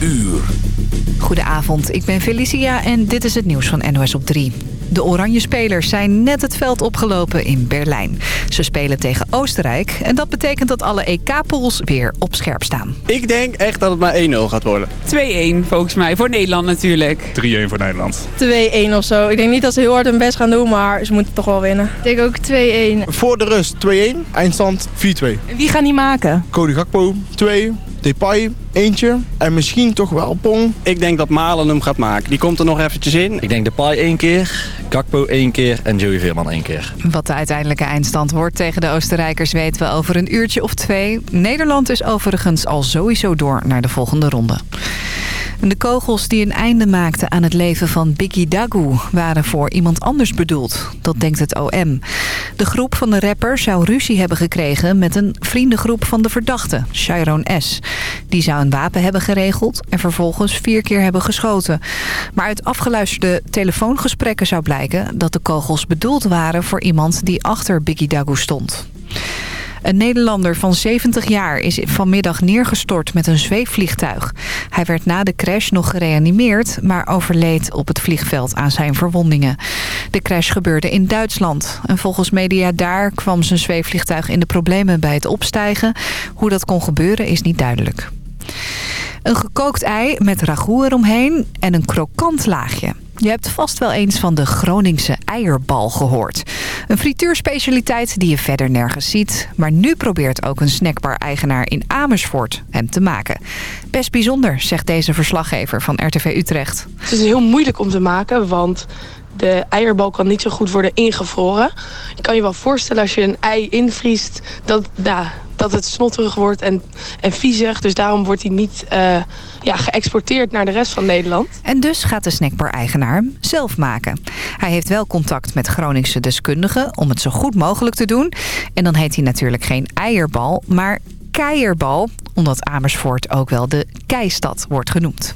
uur. Goedenavond, ik ben Felicia en dit is het nieuws van NOS op 3. De Oranje Spelers zijn net het veld opgelopen in Berlijn. Ze spelen tegen Oostenrijk en dat betekent dat alle EK-pools weer op scherp staan. Ik denk echt dat het maar 1-0 gaat worden. 2-1 volgens mij, voor Nederland natuurlijk. 3-1 voor Nederland. 2-1 of zo. Ik denk niet dat ze heel hard hun best gaan doen, maar ze moeten toch wel winnen. Ik denk ook 2-1. Voor de rust 2-1, eindstand 4-2. Wie gaan die maken? Cody Gakpo 2, Depay eentje en misschien toch wel Pong. Ik denk dat Malen hem gaat maken. Die komt er nog eventjes in. Ik denk Depay één keer, Gakpo één keer en Joey Veerman één keer. Wat de uiteindelijke eindstand wordt tegen de Oostenrijkers weten we over een uurtje of twee. Nederland is overigens al sowieso door naar de volgende ronde. De kogels die een einde maakten aan het leven van Biggie Dagu waren voor iemand anders bedoeld. Dat denkt het OM. De groep van de rapper zou ruzie hebben gekregen met een vriendengroep van de verdachte, Chiron S. Die zou een wapen hebben geregeld en vervolgens vier keer hebben geschoten. Maar uit afgeluisterde telefoongesprekken zou blijken dat de kogels bedoeld waren voor iemand die achter Biggie Dagu stond. Een Nederlander van 70 jaar is vanmiddag neergestort met een zweefvliegtuig. Hij werd na de crash nog gereanimeerd, maar overleed op het vliegveld aan zijn verwondingen. De crash gebeurde in Duitsland. En volgens media daar kwam zijn zweefvliegtuig in de problemen bij het opstijgen. Hoe dat kon gebeuren is niet duidelijk. Een gekookt ei met ragout eromheen en een krokant laagje. Je hebt vast wel eens van de Groningse eierbal gehoord. Een frituurspecialiteit die je verder nergens ziet. Maar nu probeert ook een snackbar-eigenaar in Amersfoort hem te maken. Best bijzonder, zegt deze verslaggever van RTV Utrecht. Het is heel moeilijk om te maken, want de eierbal kan niet zo goed worden ingevroren. Je kan je wel voorstellen als je een ei invriest dat, nou, dat het snotterig wordt en, en viezig. Dus daarom wordt hij niet uh, ja, geëxporteerd naar de rest van Nederland. En dus gaat de snackbar-eigenaar hem zelf maken. Hij heeft wel contact met Groningse deskundigen om het zo goed mogelijk te doen. En dan heet hij natuurlijk geen eierbal, maar keierbal. Omdat Amersfoort ook wel de keistad wordt genoemd.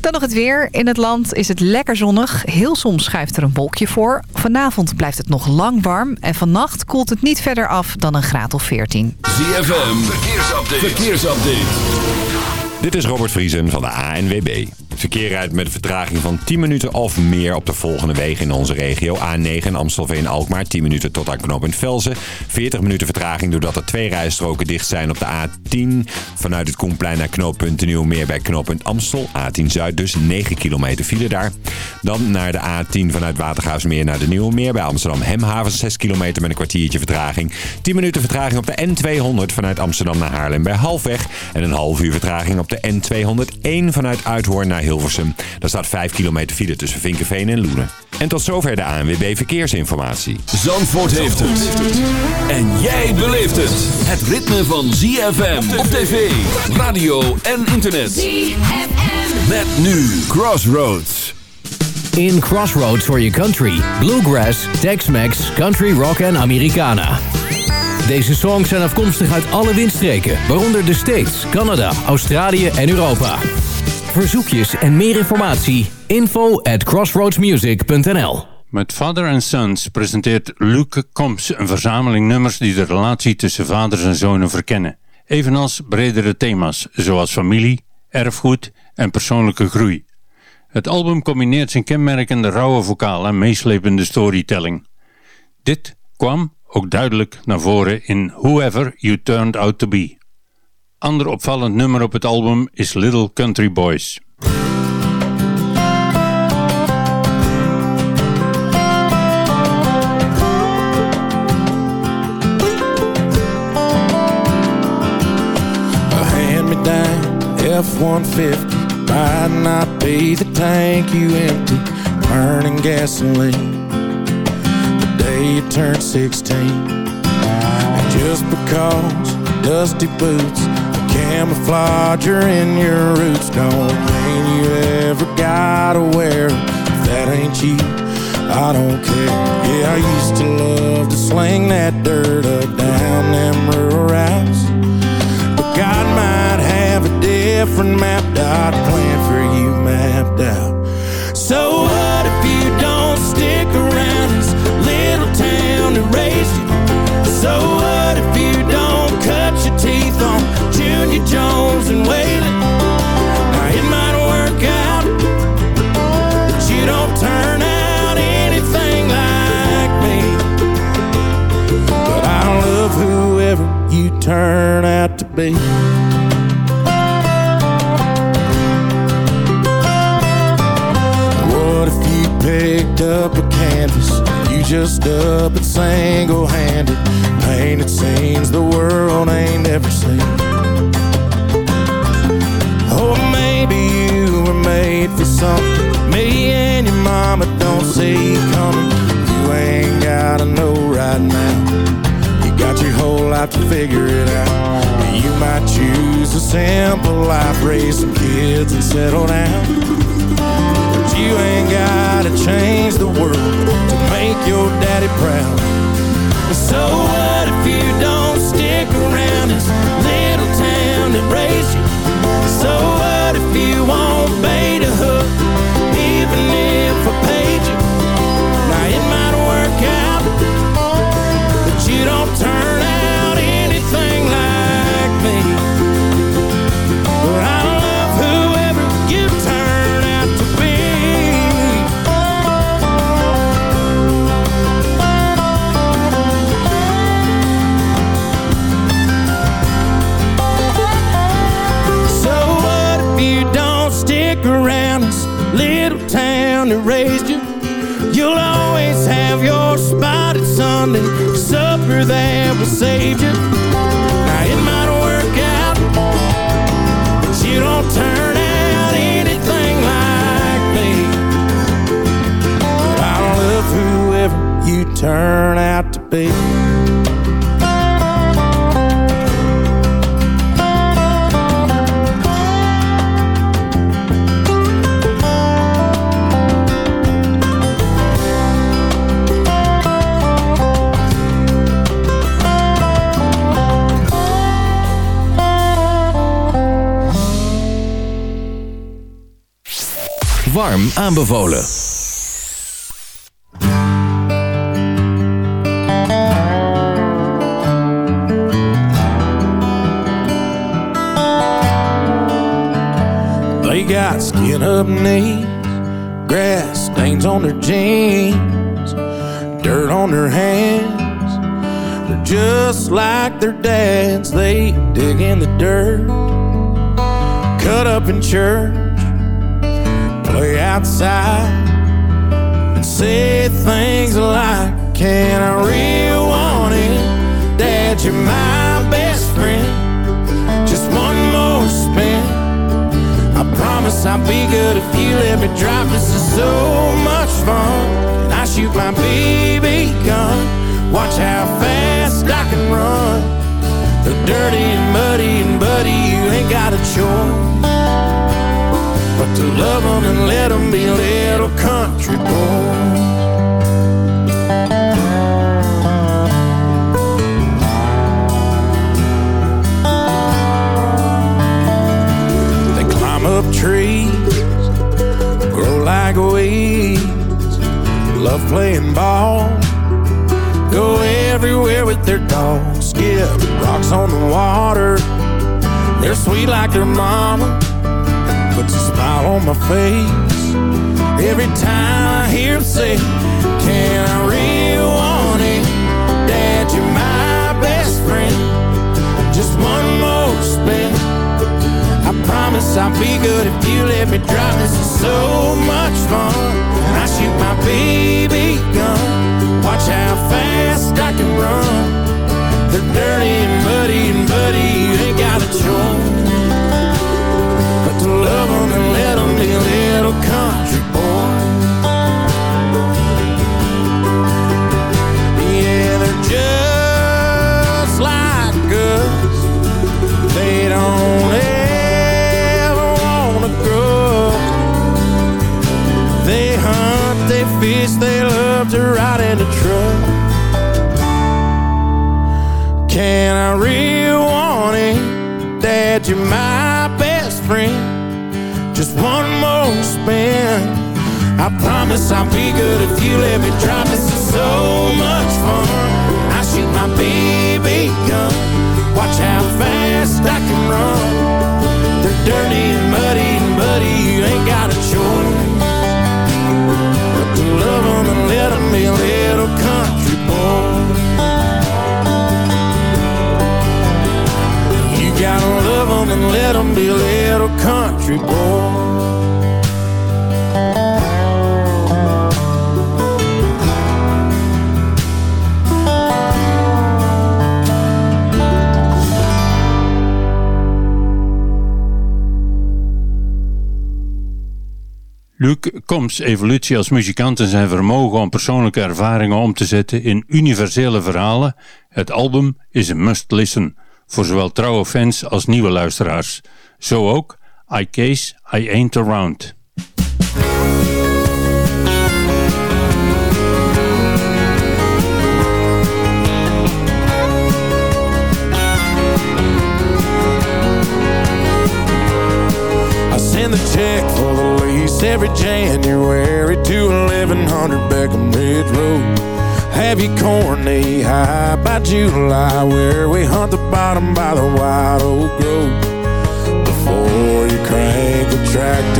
Dan nog het weer. In het land is het lekker zonnig. Heel soms schuift er een wolkje voor. Vanavond blijft het nog lang warm. En vannacht koelt het niet verder af dan een graad of 14. ZFM, verkeersupdate. verkeersupdate. Dit is Robert Vriesen van de ANWB. Het verkeer rijdt met een vertraging van 10 minuten of meer op de volgende wegen in onze regio. A9 Amstelveen-Alkmaar, 10 minuten tot aan knooppunt Velzen. 40 minuten vertraging doordat er twee rijstroken dicht zijn op de A10. Vanuit het Koenplein naar knooppunt Nieuwmeer bij knooppunt Amstel. A10 Zuid dus, 9 kilometer file daar. Dan naar de A10 vanuit Watergaasmeer naar de Nieuwmeer bij Amsterdam Hemhaven. 6 kilometer met een kwartiertje vertraging. 10 minuten vertraging op de N200 vanuit Amsterdam naar Haarlem bij Halfweg. En een half uur vertraging op de N201 vanuit Uithoorn naar Hilversum. Daar staat 5 kilometer file tussen Vinkenveen en Loenen. En tot zover de ANWB Verkeersinformatie. Zandvoort heeft het. En jij beleeft het. Het ritme van ZFM op tv, radio en internet. ZFM. Met nu Crossroads. In Crossroads for your country. Bluegrass, Tex-Mex, Country Rock en Americana. Deze songs zijn afkomstig uit alle windstreken, waaronder de States, Canada, Australië en Europa. Verzoekjes en meer informatie, info at crossroadsmusic.nl Met Father and Sons presenteert Luke Combs een verzameling nummers die de relatie tussen vaders en zonen verkennen. Evenals bredere thema's, zoals familie, erfgoed en persoonlijke groei. Het album combineert zijn kenmerkende rauwe vocaal en meeslepende storytelling. Dit kwam ook duidelijk naar voren in Whoever You Turned Out To Be. Ander opvallend nummer op het album is Little Country Boys. F-150 Might not be the tank you empty. Burning gasoline. The day you turn 16 And just because dusty boots Camouflage are in your roots. Don't mean you ever gotta wear them If that ain't you, I don't care. Yeah, I used to love to sling that dirt up down them rural routes. But God might have a different map. Dot plan for you mapped out. So Jones and Waylon. Now it might work out, but you don't turn out anything like me. But I love whoever you turn out to be. What if you picked up a canvas? You just up it single-handed painted scenes the world ain't ever seen. For something me and your mama don't see coming. You ain't gotta know right now. You got your whole life to figure it out. You might choose a simple life, raise some kids and settle down. But you ain't gotta change the world to make your daddy proud. So what if you don't stick around this little town that raised you? So what if you won't raised you? You'll always have your spot at Sunday supper that will save you. Now it might work out, but you don't turn out anything like me. But I love whoever you turn aanbevolen. They got skin up knees, grass stains on their jeans, dirt on their hands. They're just like their dads. They dig in the dirt, cut up in church, outside, and say things like, Can I really want it? Dad, you're my best friend. Just one more spin. I promise I'll be good if you let me drive. This is so much fun. And I shoot my BB gun. Watch how fast I can run. The dirty and muddy and buddy, you ain't got a choice. To love them and let them be little country boys. They climb up trees, grow like weeds, love playing ball, go everywhere with their dogs, skip rocks on the water. They're sweet like their mama, puts a smile on my face every time I hear him say, Can I really want it? Dad, you're my best friend. Just one more spin. I promise I'll be good if you let me drive. This is so much fun. I shoot my BB gun. Watch how fast I can run. They're dirty and muddy and buddy, you ain't got a choice. To love them and let them be little Combs' evolutie als muzikant en zijn vermogen om persoonlijke ervaringen om te zetten in universele verhalen, het album is een must-listen voor zowel trouwe fans als nieuwe luisteraars. Zo ook I Case I Ain't Around. I send the check lease every January to 1100 Beckham Ridge Road. Have you corn knee high by July where we hunt the bottom by the White Oak Grove. Before you crank the tractor,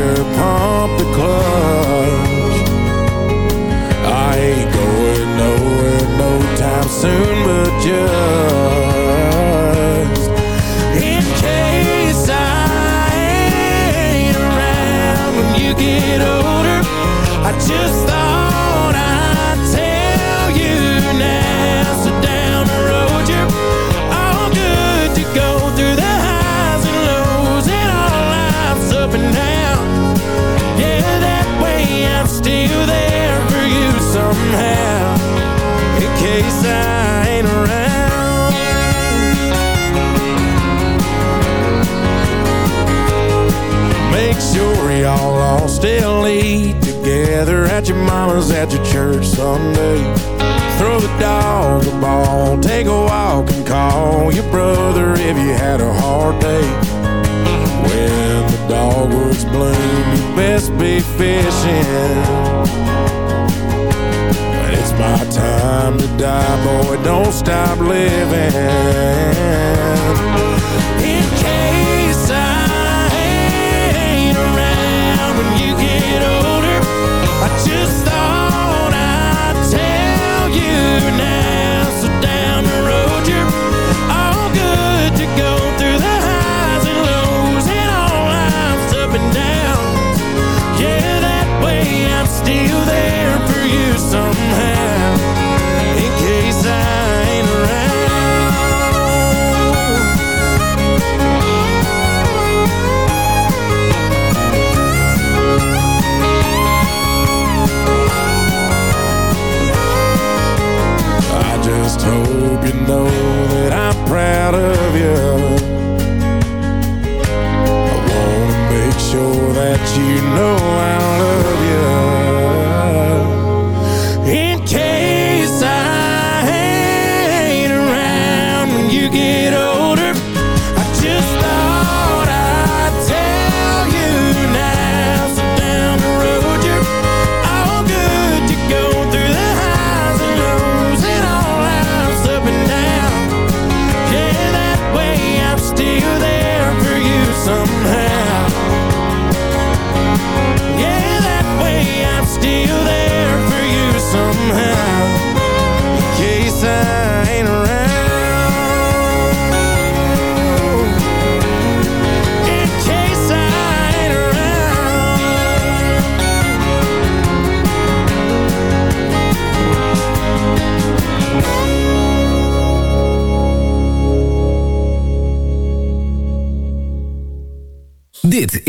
still eat together at your mama's at your church Sunday. Throw the dog a ball, take a walk and call your brother if you had a hard day. When the dogwoods bloom, you best be fishing. When it's my time to die, boy, don't stop living. Hope you know that I'm proud of you. I wanna make sure that you know I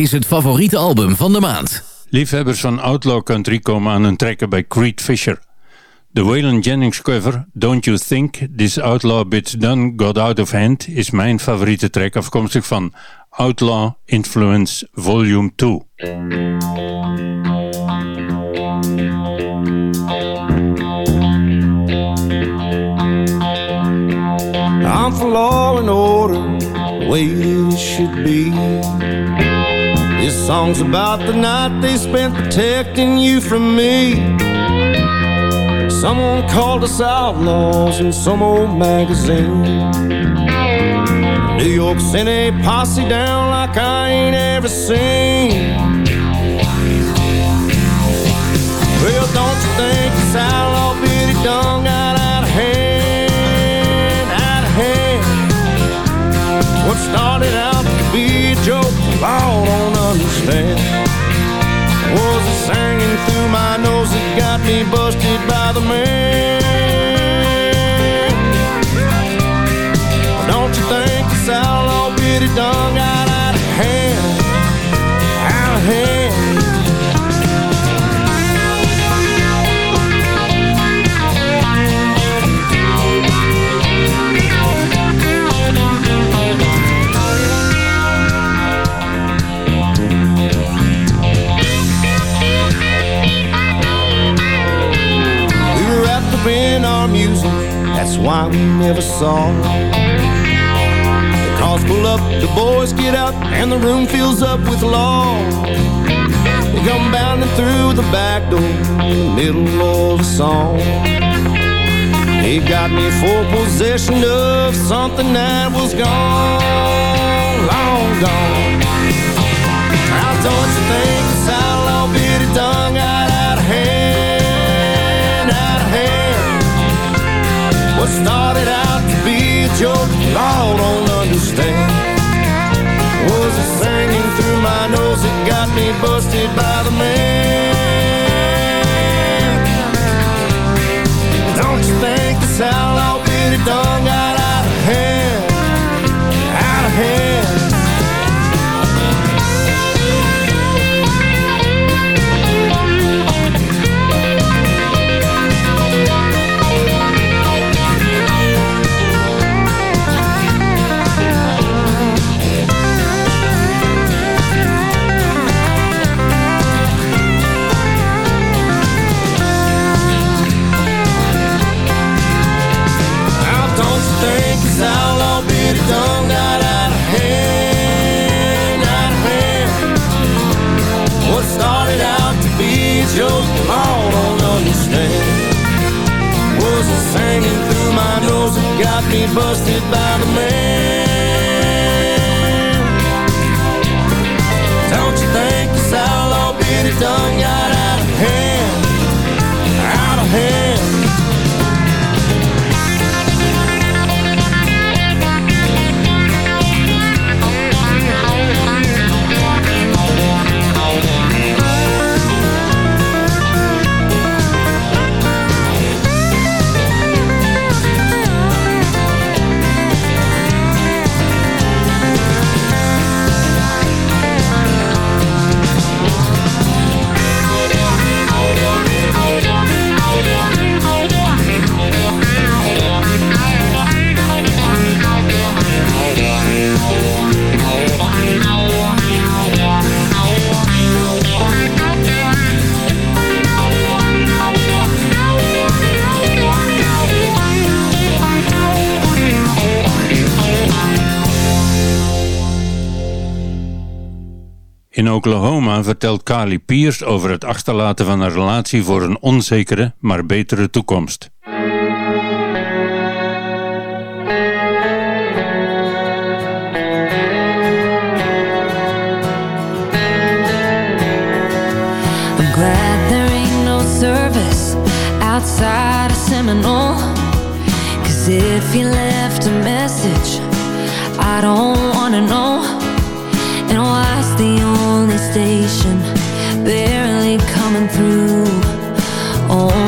is het favoriete album van de maand. Liefhebbers van Outlaw Country komen aan hun trekken bij Creed Fisher. De Waylon Jennings cover Don't You Think This Outlaw Bit's Done Got Out of Hand is mijn favoriete track afkomstig van Outlaw Influence Volume 2. I'm for law and order, the way it should be. Song's about the night they spent protecting you from me. Someone called us outlaws in some old magazine. New York sent a posse down like I ain't ever seen. Why we never saw. The cars pull up, the boys get out, and the room fills up with law. They come bounding through the back door in the middle of a song. They got me for possession of something that was gone, long gone. Now don't you think started out to be a joke, Law don't understand. Was it singing through my nose that got me busted by the man? Don't you think this outlaw bitty tongue got out of hand, out of hand? Oklahoma vertelt Carly Pierce over het achterlaten van een relatie voor een onzekere, maar betere toekomst. Outside of Seminole. Cause if you left a message, I don't wanna know. And why's the station barely coming through? Only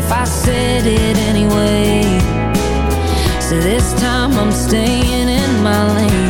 if I said it anyway. So this time I'm staying in my lane.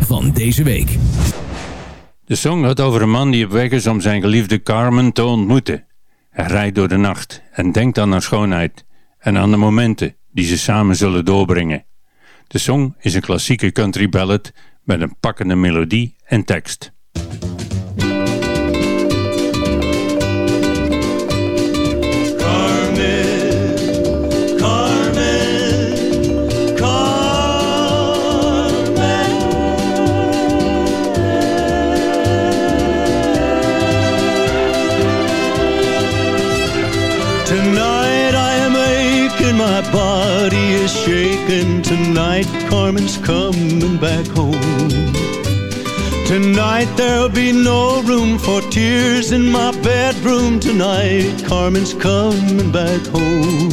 Van deze week. De song gaat over een man die op weg is om zijn geliefde Carmen te ontmoeten. Hij rijdt door de nacht en denkt aan haar schoonheid en aan de momenten die ze samen zullen doorbrengen. De song is een klassieke country ballad met een pakkende melodie en tekst. Tonight Carmen's coming back home. Tonight there'll be no room for tears in my bedroom. Tonight Carmen's coming back home.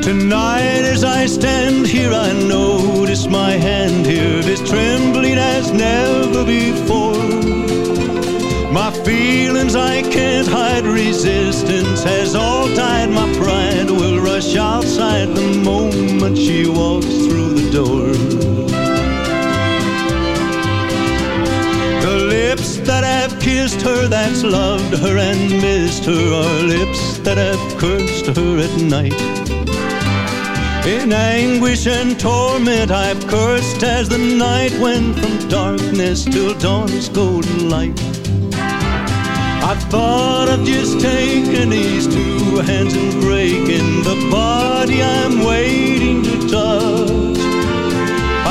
Tonight as I stand here, I notice my hand here is trembling as never before. My feelings I can't hide, resistance has all died. My pride will rush outside the moment she walks through the door. The lips that have kissed her, that's loved her and missed her, are lips that have cursed her at night. In anguish and torment I've cursed as the night went from darkness till dawn's golden light. I thought of just taking these two hands and breaking the body I'm waiting to touch.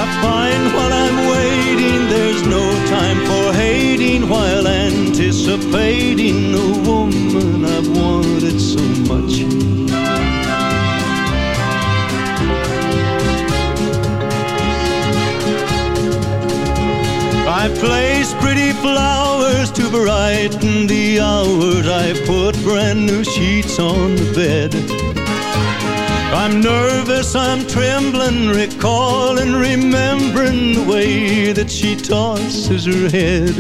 I find while I'm waiting there's no time for hating while anticipating the woman I've wanted so place pretty flowers to brighten the hours. I put brand new sheets on the bed. I'm nervous, I'm trembling, recalling, remembering the way that she tosses her head.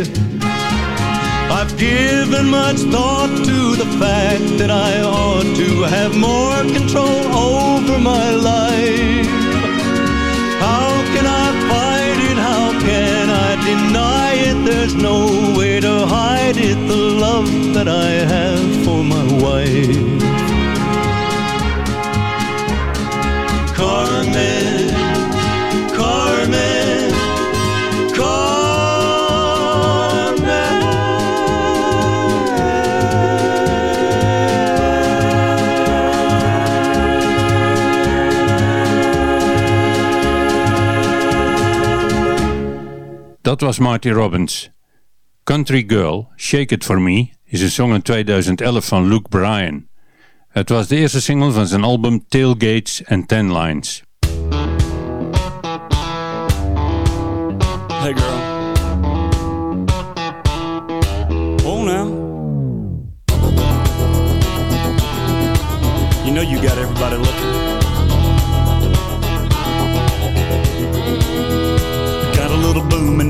I've given much thought to the fact that I ought to have more control over my life. Deny it? There's no way to hide it, the love that I have for my wife. Carmen, Dat was Marty Robbins. Country Girl, Shake It For Me is een song in 2011 van Luke Bryan. Het was de eerste single van zijn album Tailgates and Ten Lines. Hey girl. Oh now. You know you got everybody looking.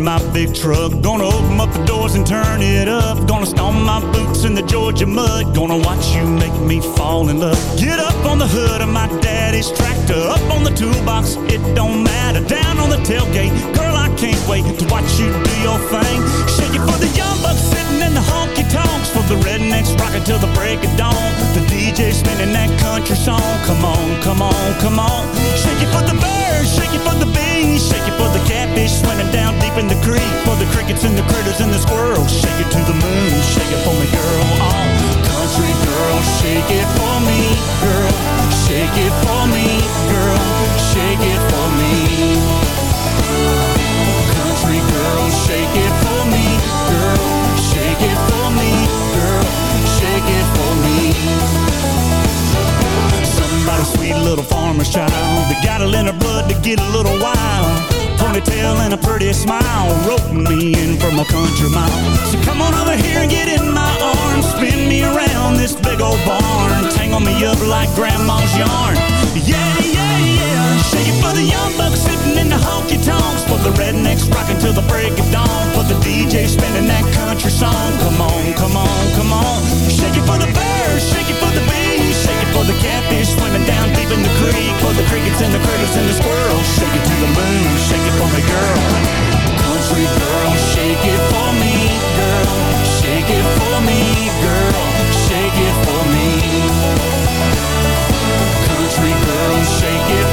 My big truck. Gonna open up the doors and turn it up. Gonna stomp my boots in the Georgia mud. Gonna watch you make me fall in love. Get up on the hood of my daddy's tractor. Up on the toolbox, it don't matter. Down on the tailgate, girl, I can't wait to watch you do your thing. Shake it for the young bucks sitting in the honky The rednecks rocking till the break of dawn. The DJ spinning that country song. Come on, come on, come on. Shake it for the birds, shake it for the bees. Shake it for the catfish swimming down deep in the creek. For the crickets and the critters and the squirrels. Shake it to the moon, shake it for me, girl. Oh, country girl, shake it for me, girl. Shake it for sweet little farmer's child. They got it in her blood to get a little wild. Ponytail and a pretty smile. Roping me in from a country mile. So come on over here and get in my arms. Spin me around this big old barn. Tangle me up like grandma's yarn. Yeah, yeah, yeah. Shake it for the young bucks the honky tonks, for the rednecks rocking till the break of dawn, For the DJ spinning that country song. Come on, come on, come on, shake it for the birds, shake it for the bees, shake it for the catfish swimming down deep in the creek, for the crickets and the critters and the squirrels. Shake it to the moon, shake it for me, girl. Country girl, shake it for me, girl. Shake it for me, girl. Shake it for me. Country girl, shake it.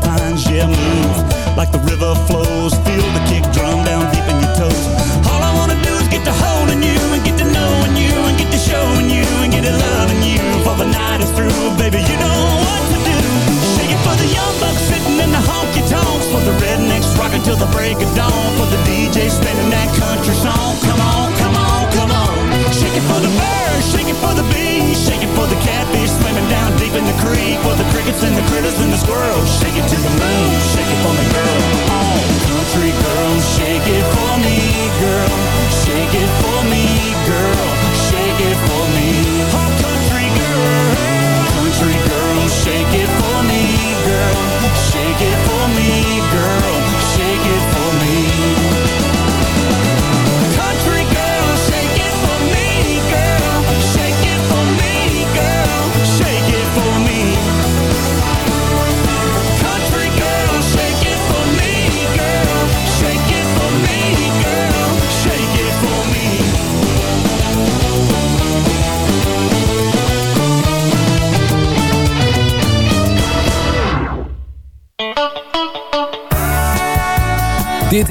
love flows. Feel the kick drum down deep in your toes. All I wanna do is get to holding you and get to knowing you and get to showing you and get to loving you. For the night is through, baby, you know what to do. Shake it for the young bucks sitting in the honky tonks. For the rednecks rocking till the break of dawn. For the DJ spinning that country song. Come on, come on, come on. Shake it for the birds, shake it for the bees, shake it for the catfish swimming down deep in the creek. For the crickets and the critters and the squirrels, shake it to the moon.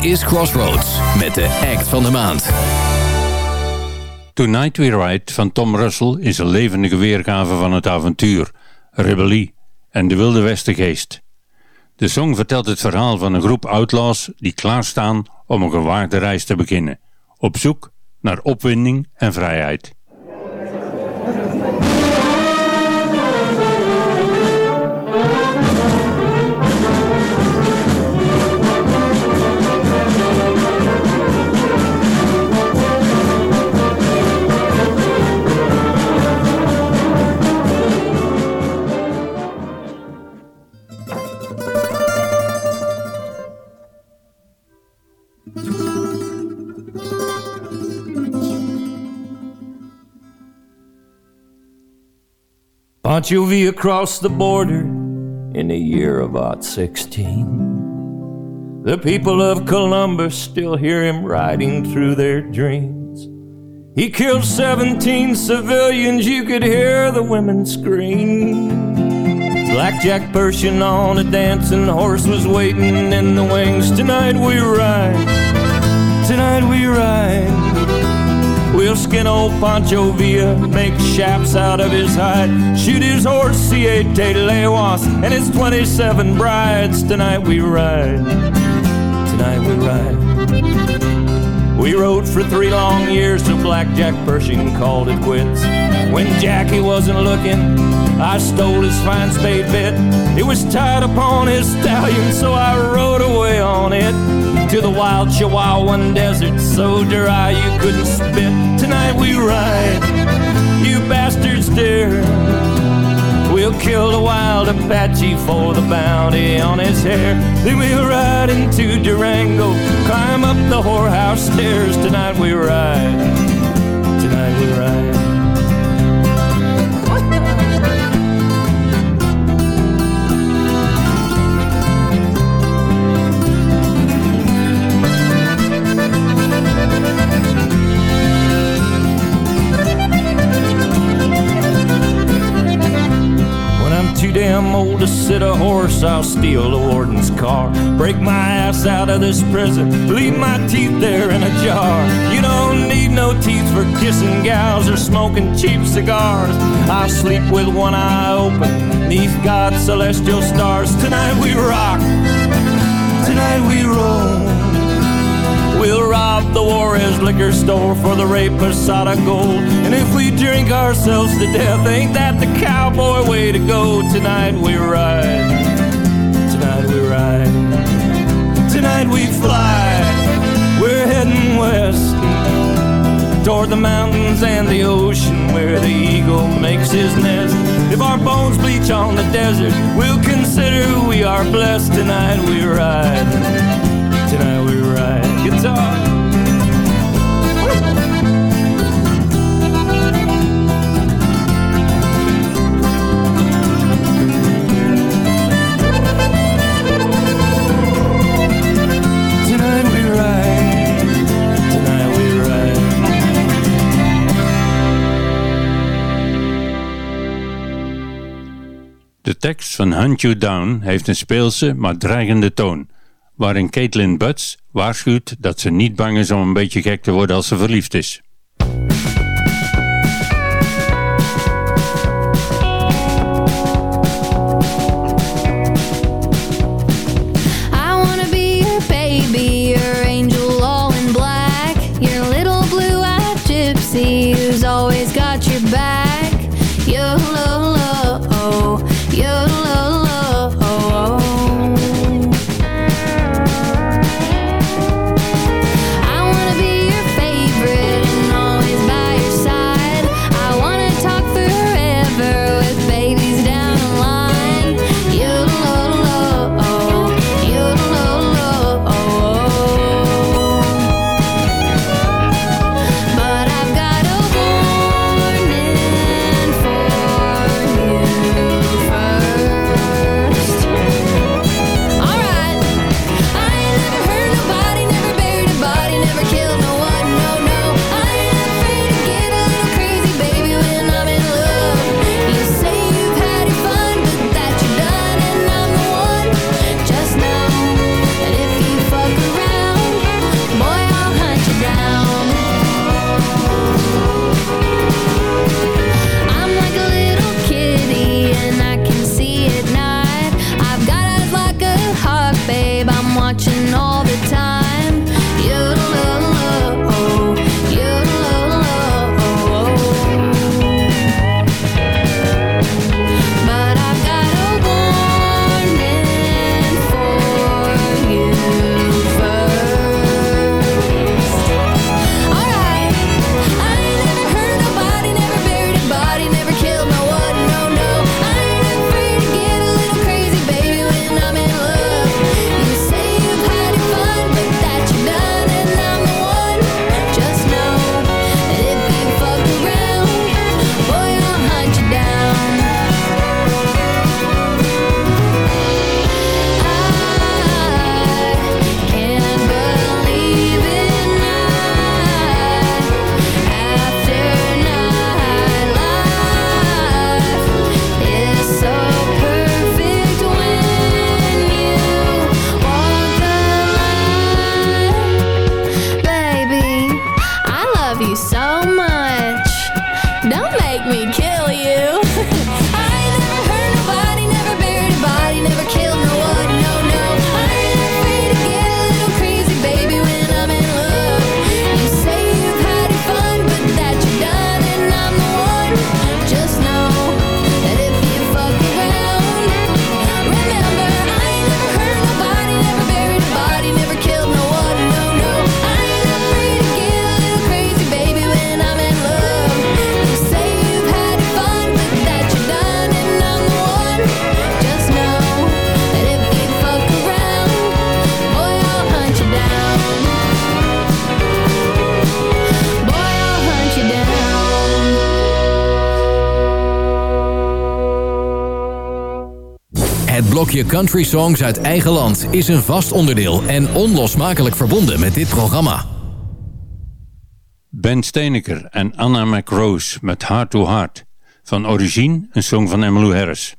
Is Crossroads met de act van de maand. Tonight We Ride van Tom Russell is een levendige weergave van het avontuur, rebellie en de wilde westengeest. De song vertelt het verhaal van een groep outlaws die klaarstaan om een gewaagde reis te beginnen, op zoek naar opwinding en vrijheid. Pancho Villa crossed the border in the year of odd 16. The people of Columbus still hear him riding through their dreams. He killed 17 civilians, you could hear the women scream. Blackjack Pershing on a dancing horse was waiting in the wings. Tonight we ride, tonight we ride. We'll skin old Pancho Villa, make shafts out of his hide, shoot his horse, Siete Leguas, and his 27 brides. Tonight we ride, tonight we ride. We rode for three long years till Blackjack Pershing called it quits. When Jackie wasn't looking, I stole his fine spade bit. It was tied upon his stallion, so I rode away on it to the wild Chihuahuan desert, so dry you couldn't spit. Tonight we ride, you bastards dare. We'll kill the wild Apache for the bounty on his hair. Then we'll ride into Durango, climb up the whorehouse stairs. Tonight we ride, tonight we ride. Damn old to sit a horse, I'll steal the warden's car. Break my ass out of this prison, leave my teeth there in a jar. You don't need no teeth for kissing gals or smoking cheap cigars. I sleep with one eye open, neath God's celestial stars. Tonight we rock, tonight we roll. The Juarez liquor store for the Ray Posada gold. And if we drink ourselves to death, ain't that the cowboy way to go? Tonight we ride. Tonight we ride. Tonight we fly. We're heading west. Toward the mountains and the ocean where the eagle makes his nest. If our bones bleach on the desert, we'll consider we are blessed. Tonight we ride. Tonight we ride guitar. De tekst van Hunt You Down heeft een speelse maar dreigende toon, waarin Caitlin Butts waarschuwt dat ze niet bang is om een beetje gek te worden als ze verliefd is. Je country songs uit eigen land is een vast onderdeel en onlosmakelijk verbonden met dit programma. Ben Steeneker en Anna McRose met Heart to Heart. Van origine een song van Emmylou Harris.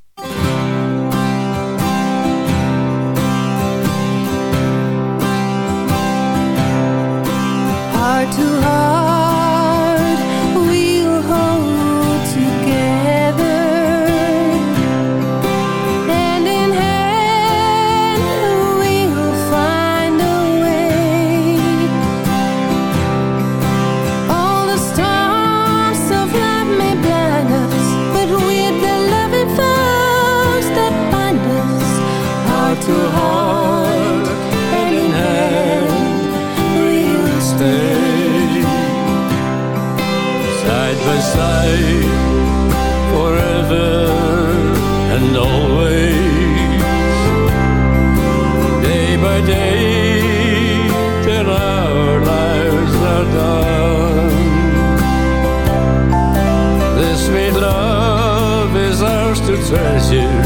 sweet love is ours to treasure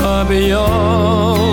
far beyond.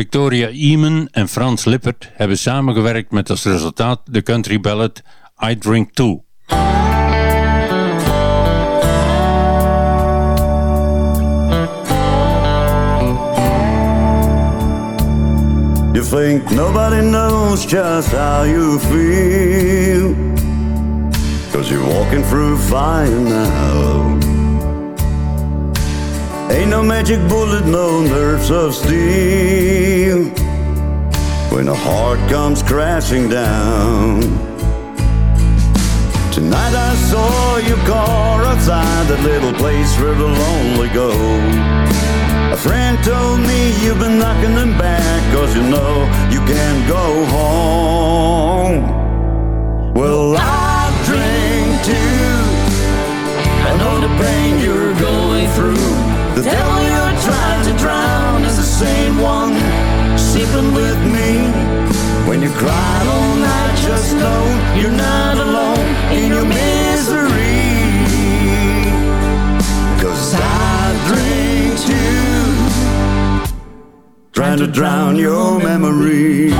Victoria Eamon en Frans Lippert hebben samengewerkt met als resultaat de country ballad I Drink Too. You think nobody knows just how you feel Cause you're walking through fire now Ain't no magic bullet, no nerves of steel. When a heart comes crashing down. Tonight I saw your car outside that little place where the lonely go. A friend told me you've been knocking them back, cause you know you can't go home. Well, I drink too. I know the pain you're going through. The devil you're trying to drown is the same one sleeping with me. When you cry all night, just know you're not alone in your misery. Cause I drink too, trying to drown your memory.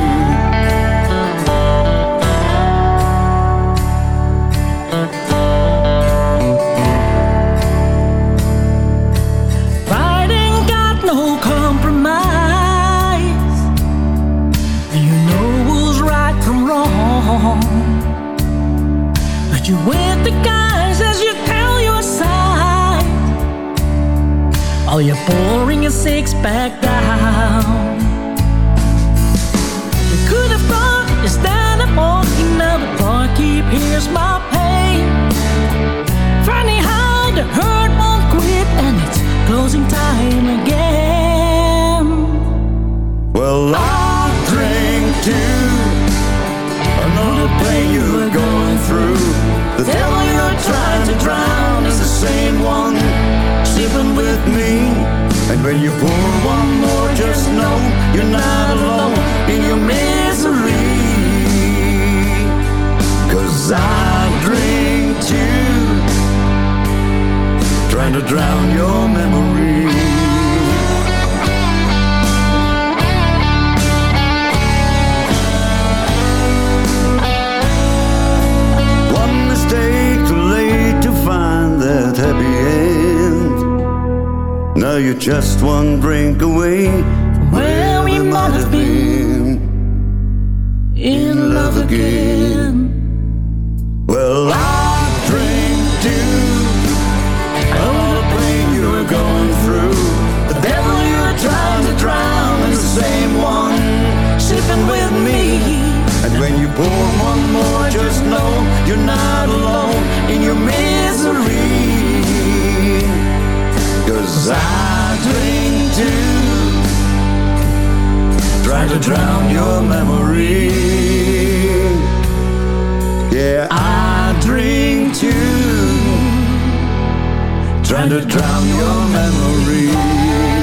You with the guys as you tell your side. All you're pouring a six pack down. You could have thought you stand up walking down the barkeep. Here's my pain. Funny how the hurt won't quit and it's closing time again. Well, I drink the pain you're going through. The devil you're trying to drown is the same one sleeping with me. And when you pour one more, just know you're not alone in your misery. Cause I drink too. Trying to drown your memory. Now you're just one drink away from where we might have been in love again. Well, I drink too. All the pain you're going through, the devil you're trying to drown is the same one sipping with me. And when you pour one more, just know you're not alone in your misery. Cause I drink too, try to drown your memory. Yeah, I drink too, trying to drown your memory.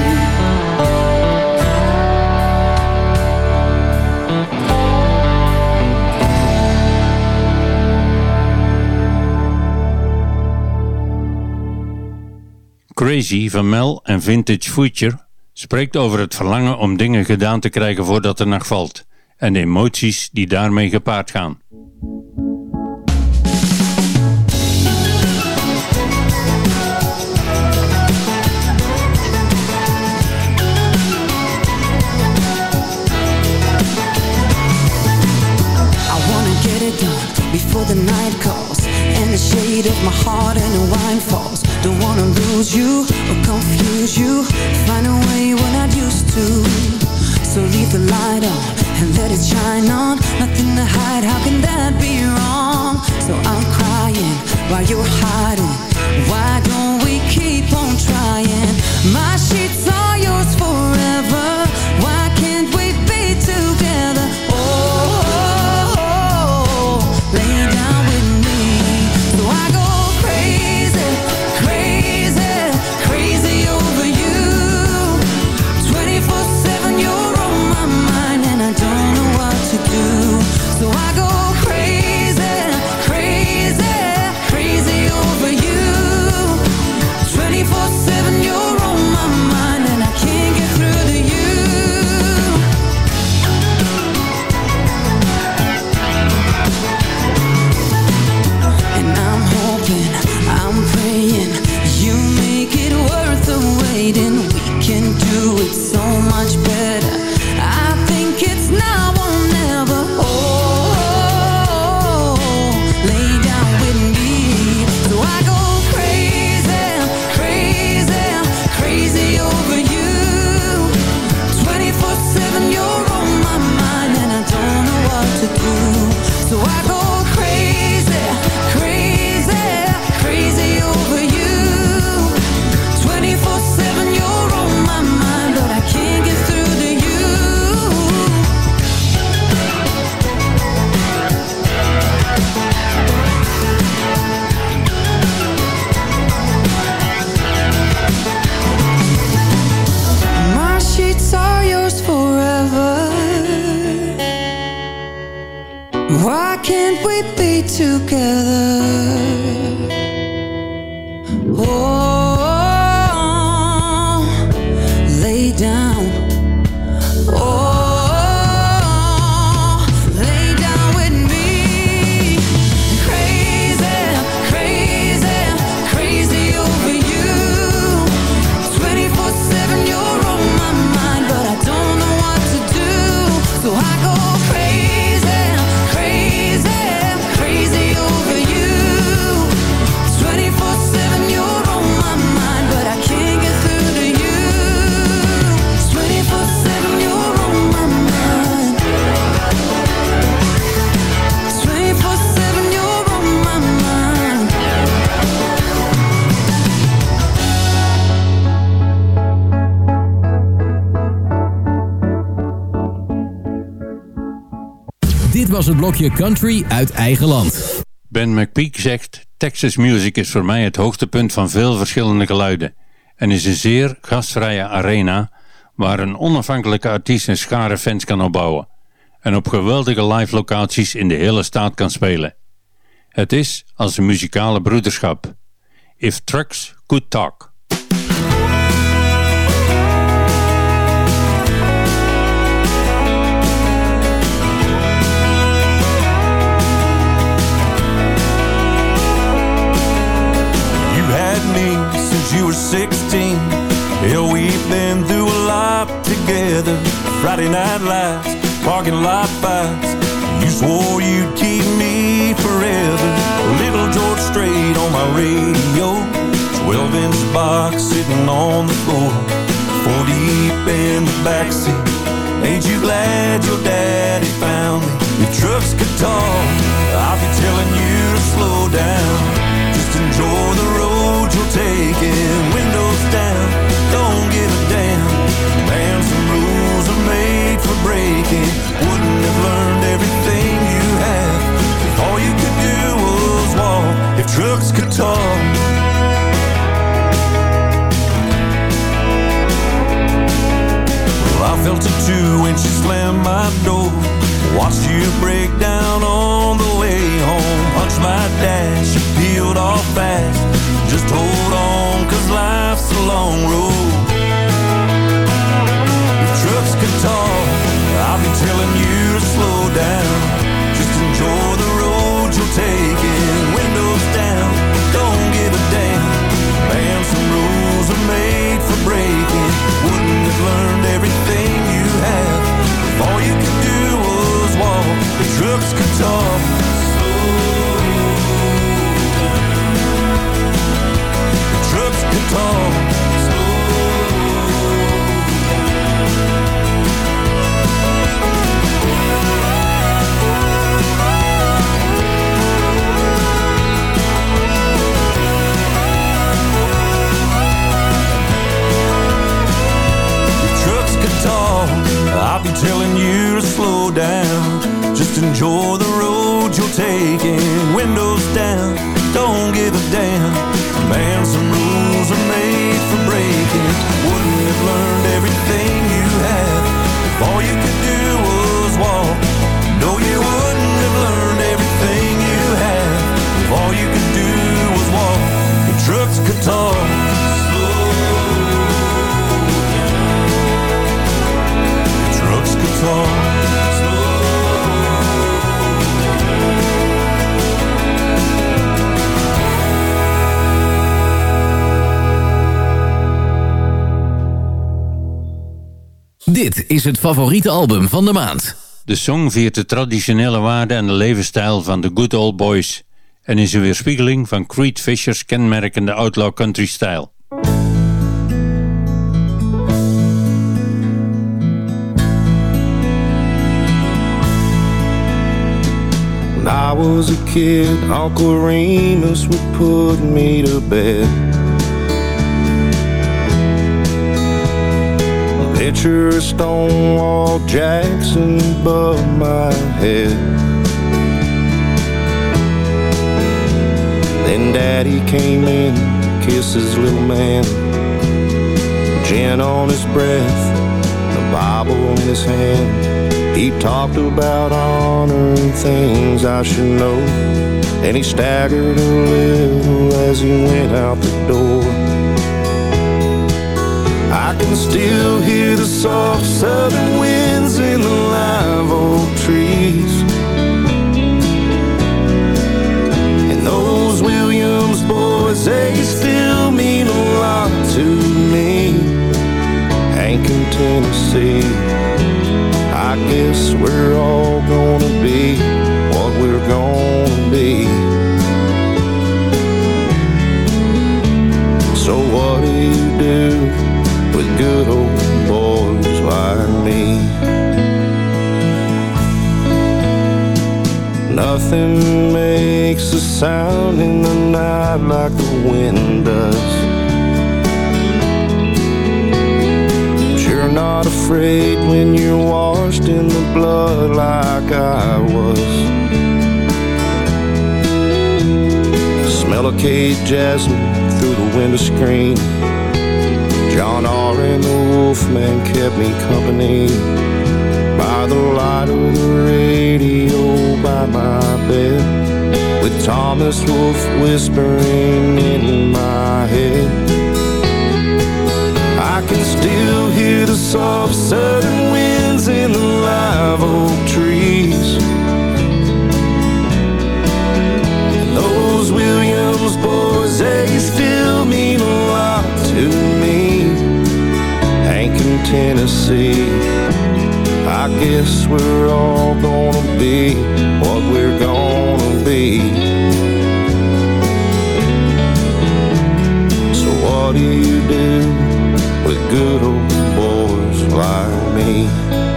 Crazy van Mel en Vintage Future spreekt over het verlangen om dingen gedaan te krijgen voordat de nacht valt en de emoties die daarmee gepaard gaan. Before the night calls And the shade of my heart and the wine falls Don't wanna lose you or confuse you Find a way we're not used to So leave the light on and let it shine on Nothing to hide, how can that be wrong? So I'm crying while you're hiding Why don't we keep on trying? My sheets are het blokje Country uit eigen land. Ben McPeak zegt... Texas music is voor mij het hoogtepunt van veel verschillende geluiden... en is een zeer gastvrije arena... waar een onafhankelijke artiest een schare fans kan opbouwen... en op geweldige live locaties in de hele staat kan spelen. Het is als een muzikale broederschap. If trucks could talk. Friday night lights, parking lot fights. You swore you'd keep me forever. Little George Strait on my radio. 12 inch box sitting on the floor. Four deep in the backseat. Ain't you glad your daddy found me? If trucks could talk, I'd be telling you to slow down. Just enjoy the road you're taking. Windows down, breaking. Wouldn't have learned everything you have if all you could do was walk. If trucks could talk. Well, I felt it too when she slammed my door. Watched you break down on the way home. Punched my dash, peeled off fast. Just hold on, cause life's a long road. Learned everything you have if all you could do was walk. The trucks could talk. Is het favoriete album van de maand. De song viert de traditionele waarden en de levensstijl van de Good Old Boys en is een weerspiegeling van Creed Fisher's kenmerkende outlaw country stijl. When I was a kid, Uncle Remus would put me to bed. Picture Stonewall Jackson above my head. Then Daddy came in to kiss his little man. Gin on his breath, the Bible in his hand. He talked about honor and things I should know. And he staggered a little as he went out the door. I can still hear the soft southern winds in the live oak trees. And those Williams boys, they still mean a lot to me. Hank and, Tennessee. I guess we're all gonna be what we're gonna be. So what do you do with good old boys like me? Nothing makes a sound in the night like the wind does. You're not afraid when you're washed in the blood like I was. Smell of Cape Jasmine through the window screen. John. And the Wolfman kept me company by the light of the radio by my bed with Thomas Wolfe whispering in my head. I can still hear the soft southern winds in the live oak trees. Those Williams boys, they still mean a lot to me. Tennessee. I guess we're all gonna be what we're gonna be. So what do you do with good old boys like me?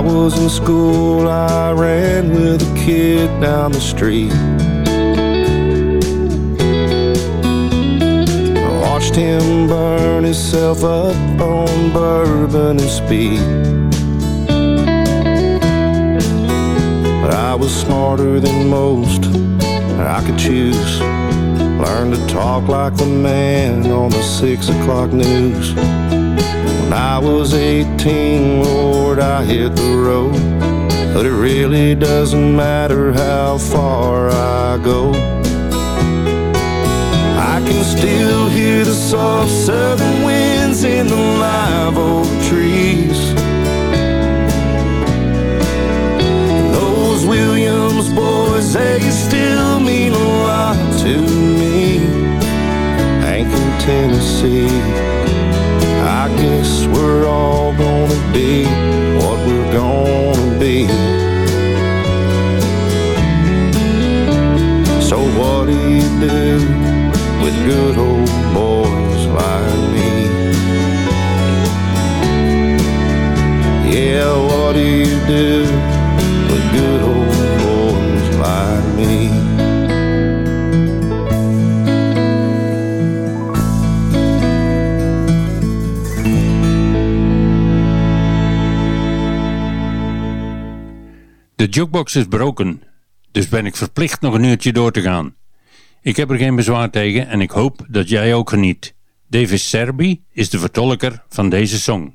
I was in school, I ran with a kid down the street. I watched him burn himself up on bourbon and speed. But I was smarter than most, I could choose. Learn to talk like the man on the six o'clock news. When I was 18, I hit the road. But it really doesn't matter how far I go. I can still hear the soft southern winds in the live oak trees. Those Williams boys, they still mean a lot to me. Hank and, Tennessee. I guess we're all gonna be gonna be. So what do you do with good old boys like me? Yeah, what do you do De jukebox is broken, dus ben ik verplicht nog een uurtje door te gaan. Ik heb er geen bezwaar tegen en ik hoop dat jij ook geniet. Davis Serbi is de vertolker van deze song.